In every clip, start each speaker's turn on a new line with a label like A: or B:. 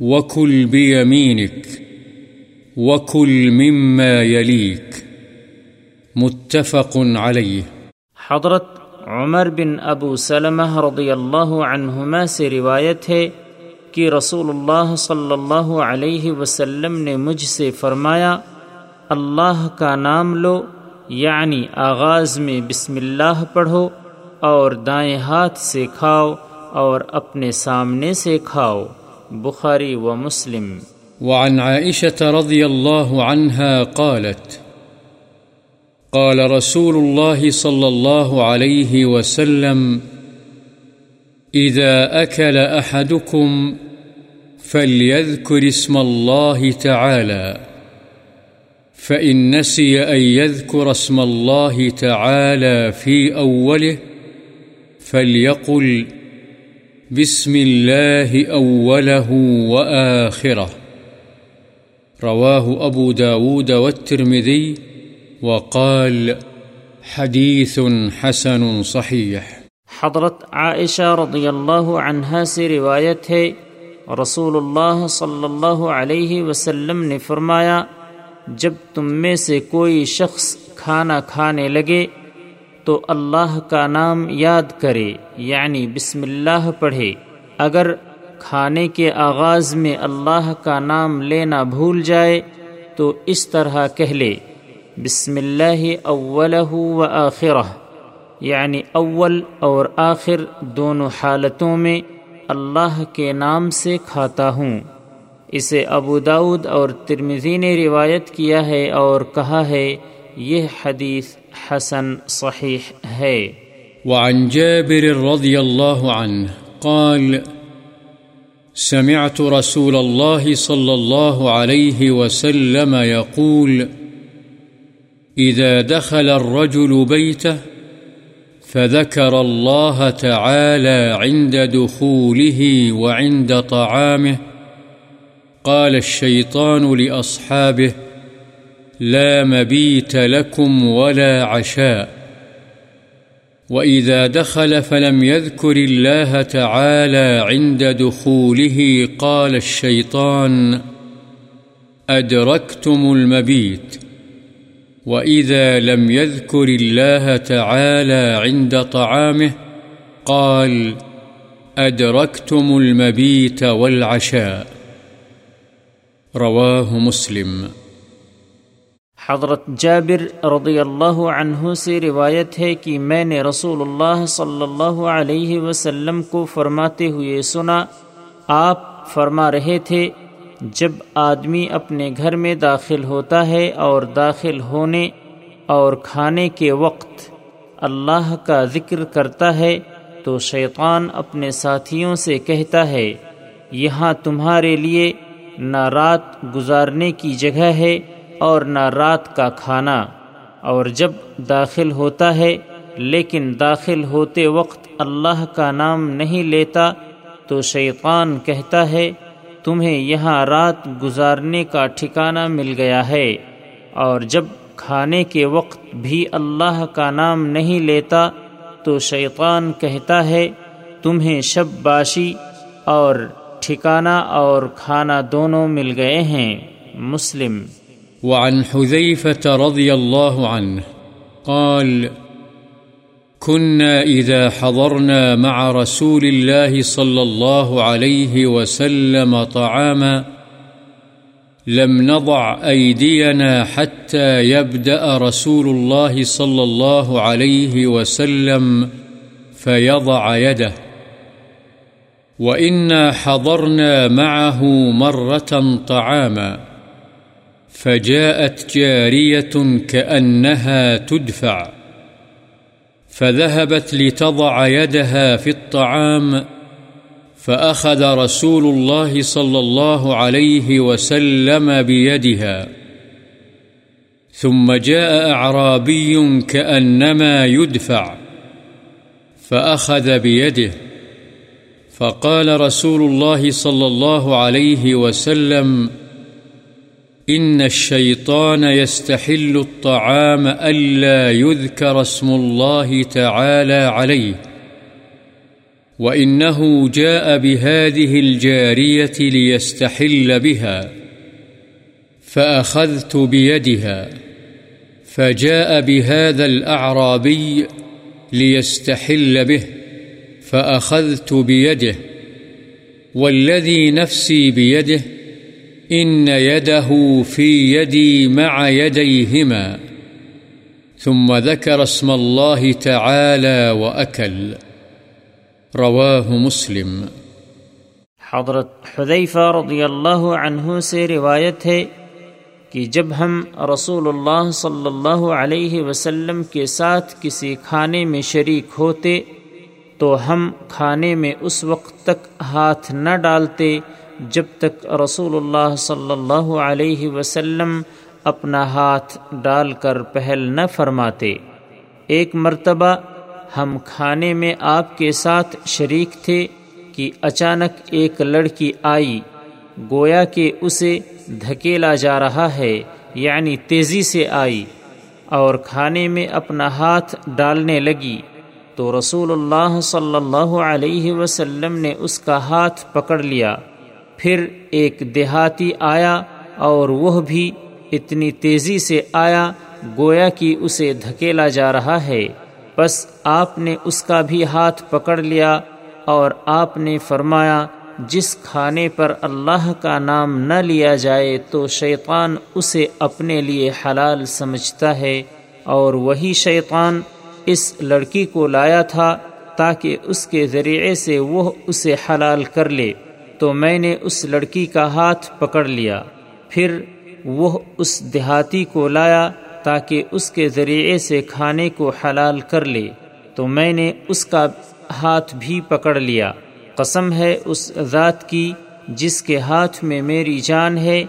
A: وكل بيمينك وكل مما يليك متفق عليه
B: حضرت عمر بن ابو سلمہ رضی اللہ عنہما سے روایت ہے کہ رسول اللہ صلی اللہ علیہ وسلم نے مجھ سے فرمایا اللہ کا نام لو یعنی آغاز میں بسم اللہ پڑھو اور دائیں ہاتھ سے کھاؤ اور اپنے سامنے سے کھاؤ بخاري ومسلم
A: وعن عائشة رضي الله عنها قالت قال رسول الله صلى الله عليه وسلم إذا أكل أحدكم فليذكر اسم الله تعالى فإن نسي أن يذكر اسم الله تعالى في أوله فليقل بسم الله أوله وآخرة رواه أبو داود والترمذي وقال حديث حسن صحيح
B: حضرت عائشہ رضی اللہ عنہا سے روایت ہے رسول اللہ صلی اللہ علیہ وسلم نے فرمایا جب تم میں سے کوئی شخص کھانا کھانے لگے تو اللہ کا نام یاد کرے یعنی بسم اللہ پڑھے اگر کھانے کے آغاز میں اللہ کا نام لینا بھول جائے تو اس طرح کہہ لے بسم اللہ اول و آخر یعنی اول اور آخر دونوں حالتوں میں اللہ کے نام سے کھاتا ہوں اسے ابو داود اور ترمزی نے روایت کیا ہے اور کہا ہے یہ حدیث حسن صحيح هي
A: وعن جابر رضي الله عنه قال سمعت رسول الله صلى الله عليه وسلم يقول إذا دخل الرجل بيته فذكر الله تعالى عند دخوله وعند طعامه قال الشيطان لأصحابه لا مبيت لكم ولا عشاء وإذا دخل فلم يذكر الله تعالى عند دخوله قال الشيطان أدركتم المبيت وإذا لم يذكر الله تعالى عند طعامه قال أدركتم المبيت والعشاء رواه مسلم
B: حضرت جابر رضی اللہ عنہ سے روایت ہے کہ میں نے رسول اللہ صلی اللہ علیہ وسلم کو فرماتے ہوئے سنا آپ فرما رہے تھے جب آدمی اپنے گھر میں داخل ہوتا ہے اور داخل ہونے اور کھانے کے وقت اللہ کا ذکر کرتا ہے تو شیطان اپنے ساتھیوں سے کہتا ہے یہاں تمہارے لیے نہ رات گزارنے کی جگہ ہے اور نہ رات کا کھانا اور جب داخل ہوتا ہے لیکن داخل ہوتے وقت اللہ کا نام نہیں لیتا تو شیطان کہتا ہے تمہیں یہاں رات گزارنے کا ٹھکانہ مل گیا ہے اور جب کھانے کے وقت بھی اللہ کا نام نہیں لیتا تو شیطان کہتا ہے تمہیں شب باشی اور ٹھکانہ اور کھانا دونوں مل گئے ہیں مسلم
A: وعن حذيفة رضي الله عنه قال كنا إذا حضرنا مع رسول الله صلى الله عليه وسلم طعاما لم نضع أيدينا حتى يبدأ رسول الله صلى الله عليه وسلم فيضع يده وإنا حضرنا معه مرة طعاما فجاءت جارية كأنها تدفع فذهبت لتضع يدها في الطعام فأخذ رسول الله صلى الله عليه وسلم بيدها ثم جاء أعرابي كأنما يدفع فأخذ بيده فقال رسول الله صلى الله عليه وسلم فقال ان الشيطان يستحل الطعام الا يذكر اسم الله تعالى عليه وانه جاء بهذه الجاريه ليستحل بها فاخذت بيدها فجاء بهذا الاعرابي ليستحل به فاخذت بيده والذي نفسي بيده إن يده في يدي مع يديهما ثم ذكر اسم الله تعالى
B: وأكل رواه مسلم حضرت حذیفہ رضی اللہ عنہ سے روایت ہے کہ جب ہم رسول اللہ صلی اللہ علیہ وسلم کے ساتھ کسی کھانے میں شریک ہوتے تو ہم کھانے میں اس وقت تک ہاتھ نہ ڈالتے جب تک رسول اللہ صلی اللہ علیہ وسلم اپنا ہاتھ ڈال کر پہل نہ فرماتے ایک مرتبہ ہم کھانے میں آپ کے ساتھ شریک تھے کہ اچانک ایک لڑکی آئی گویا کہ اسے دھکیلا جا رہا ہے یعنی تیزی سے آئی اور کھانے میں اپنا ہاتھ ڈالنے لگی تو رسول اللہ صلی اللہ علیہ وسلم نے اس کا ہاتھ پکڑ لیا پھر ایک دیہاتی آیا اور وہ بھی اتنی تیزی سے آیا گویا کہ اسے دھکیلا جا رہا ہے بس آپ نے اس کا بھی ہاتھ پکڑ لیا اور آپ نے فرمایا جس کھانے پر اللہ کا نام نہ لیا جائے تو شیطان اسے اپنے لیے حلال سمجھتا ہے اور وہی شیطان اس لڑکی کو لایا تھا تاکہ اس کے ذریعے سے وہ اسے حلال کر لے تو میں نے اس لڑکی کا ہاتھ پکڑ لیا پھر وہ اس دیہاتی کو لایا تاکہ اس کے ذریعے سے کھانے کو حلال کر لے تو میں نے اس کا ہاتھ بھی پکڑ لیا قسم ہے اس ذات کی جس کے ہاتھ میں میری جان ہے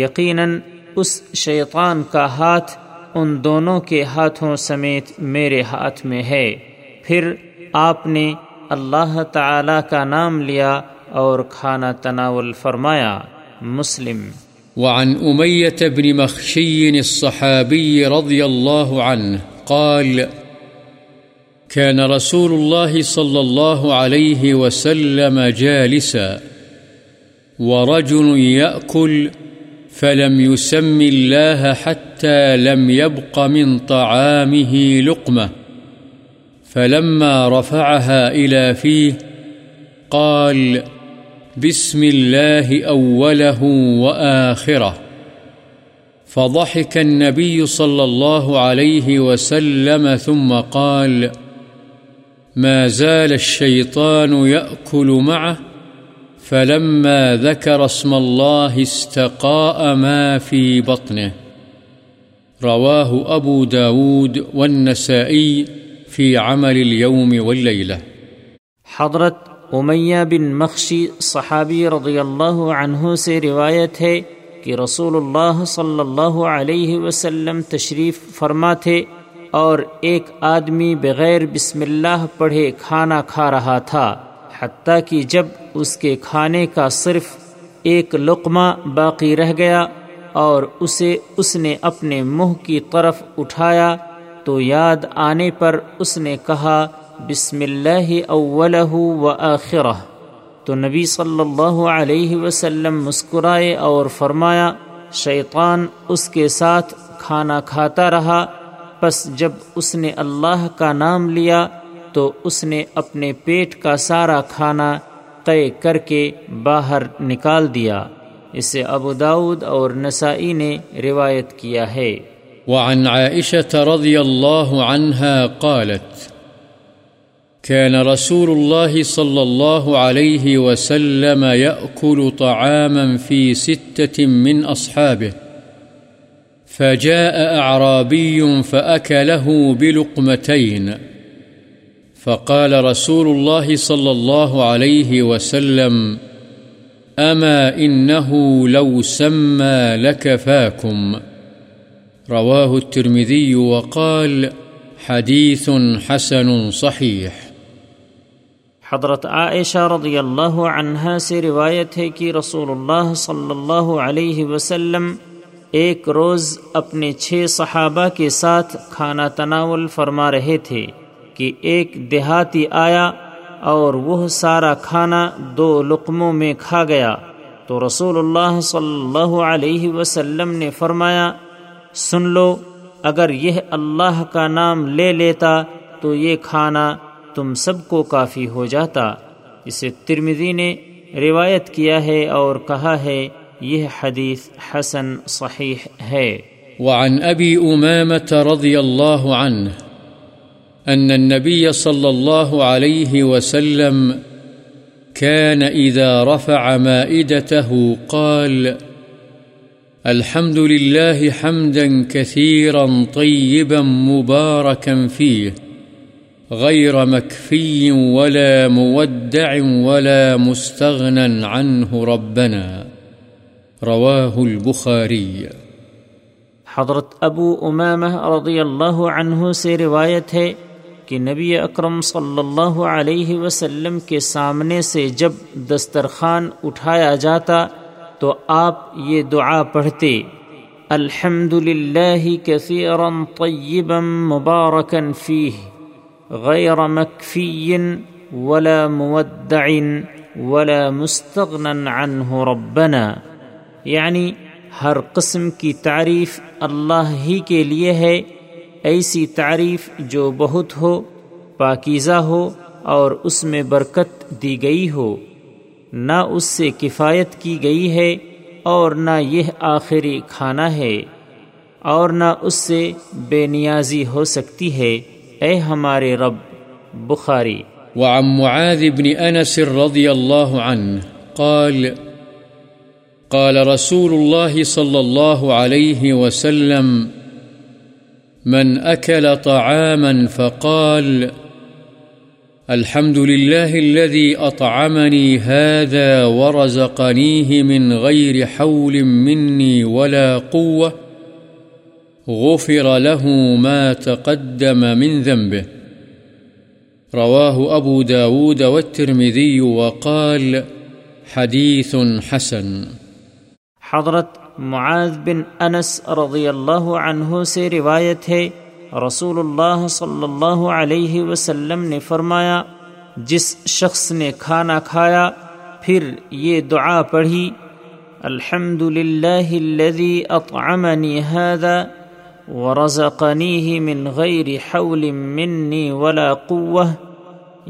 B: یقیناً اس شیطان کا ہاتھ ان دونوں کے ہاتھوں سمیت میرے ہاتھ میں ہے پھر آپ نے اللہ تعالی کا نام لیا اور کھانا تناول فرمایا مسلم
A: وعن أمية بن مخشي الصحابي رضي الله عنه قال كان رسول الله صلى الله عليه وسلم جالسا ورجل يأكل فلم يسم الله حتى لم يبق من طعامه لقمة فلما رفعها إلى فيه قال قال بسم الله أوله وآخره فضحك النبي صلى الله عليه وسلم ثم قال ما زال الشيطان يأكل معه فلما ذكر اسم الله استقاء ما في بطنه رواه أبو داود والنسائي في عمل اليوم والليلة
B: حضرت امیہ بن مخشی صحابی رضی اللہ عنہ سے روایت ہے کہ رسول اللہ صلی اللہ علیہ وسلم تشریف فرما تھے اور ایک آدمی بغیر بسم اللہ پڑھے کھانا کھا رہا تھا حتیٰ کہ جب اس کے کھانے کا صرف ایک لقمہ باقی رہ گیا اور اسے اس نے اپنے منہ کی طرف اٹھایا تو یاد آنے پر اس نے کہا بسم اللہ و آخرہ تو نبی صلی اللہ علیہ وسلم مسکرائے اور فرمایا شیطان اس کے ساتھ کھانا کھاتا رہا پس جب اس نے اللہ کا نام لیا تو اس نے اپنے پیٹ کا سارا کھانا طے کر کے باہر نکال دیا اسے ابو داود اور نسائی نے روایت کیا ہے
A: وعن عائشة قالت كان رسول الله صلى الله عليه وسلم يأكل طعاما في ستة من أصحابه فجاء أعرابي فأكله بلقمتين فقال رسول الله صلى الله عليه وسلم أما إنه لو سمى لك فاكم رواه الترمذي وقال حديث حسن صحيح
B: حضرت عائشہ رضی اللہ عنہ سے روایت ہے کہ رسول اللہ صلی اللہ علیہ وسلم ایک روز اپنے چھ صحابہ کے ساتھ کھانا تناول فرما رہے تھے کہ ایک دیہاتی آیا اور وہ سارا کھانا دو لقموں میں کھا گیا تو رسول اللہ صلی اللہ علیہ وسلم نے فرمایا سن لو اگر یہ اللہ کا نام لے لیتا تو یہ کھانا تم سب کو کافی ہو جاتا اسے ترمزی نے روایت کیا ہے اور کہا ہے یہ حدیث حسن صحیح ہے وعن ابی امامت
A: رضی اللہ عنہ ان النبی صلی اللہ علیہ وسلم كان إذا رفع مائدته قال الحمد لله حمدا كثيرا طيبا مباركا فيه غير مكفي ولا مودع ولا مستغنى عنه ربنا
B: رواه البخاري حضرت ابو امامه رضي الله عنه سے روایت ہے کہ نبی اکرم صلی اللہ علیہ وسلم کے سامنے سے جب دسترخوان اٹھایا جاتا تو آپ یہ دعا پڑھتے الحمد للہ کثیرا طیبا مبارکا فیہ غیر مكفي ولا مودع ولا عنه ربنا یعنی ہر قسم کی تعریف اللہ ہی کے لیے ہے ایسی تعریف جو بہت ہو پاکیزہ ہو اور اس میں برکت دی گئی ہو نہ اس سے کفایت کی گئی ہے اور نہ یہ آخری کھانا ہے اور نہ اس سے بے نیازی ہو سکتی ہے اے ہمارے رب بخاری وعن
A: معاذ بن انس
B: رضی اللہ عنہ قال
A: قال رسول الله صلى الله عليه وسلم من أكل طعاما فقال الحمد لله الذي أطعمني هذا ورزقنيه من غير حول مني ولا قوة غفر له ما تقدم من ذنبه رواه أبو داود والترمذي وقال حديث حسن
B: حضرت معاذ بن انس رضی اللہ عنہ سے روایت ہے رسول اللہ صلی اللہ علیہ وسلم نے فرمایا جس شخص نے کھانا کھایا پھر یہ دعا پڑھی الحمد للہ الذي اطعمني هذا ورزقنيه من غیر حول منی ولا قوة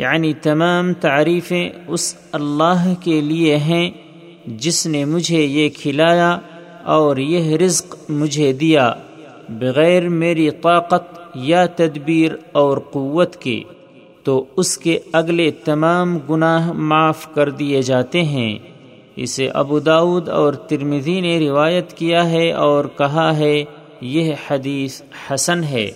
B: یعنی تمام تعریفیں اس اللہ کے لیے ہیں جس نے مجھے یہ کھلایا اور یہ رزق مجھے دیا بغیر میری طاقت یا تدبیر اور قوت کے تو اس کے اگلے تمام گناہ معاف کر دیے جاتے ہیں اسے ابو داود اور ترمذی نے روایت کیا ہے اور کہا ہے یہ حدیث حسن ہے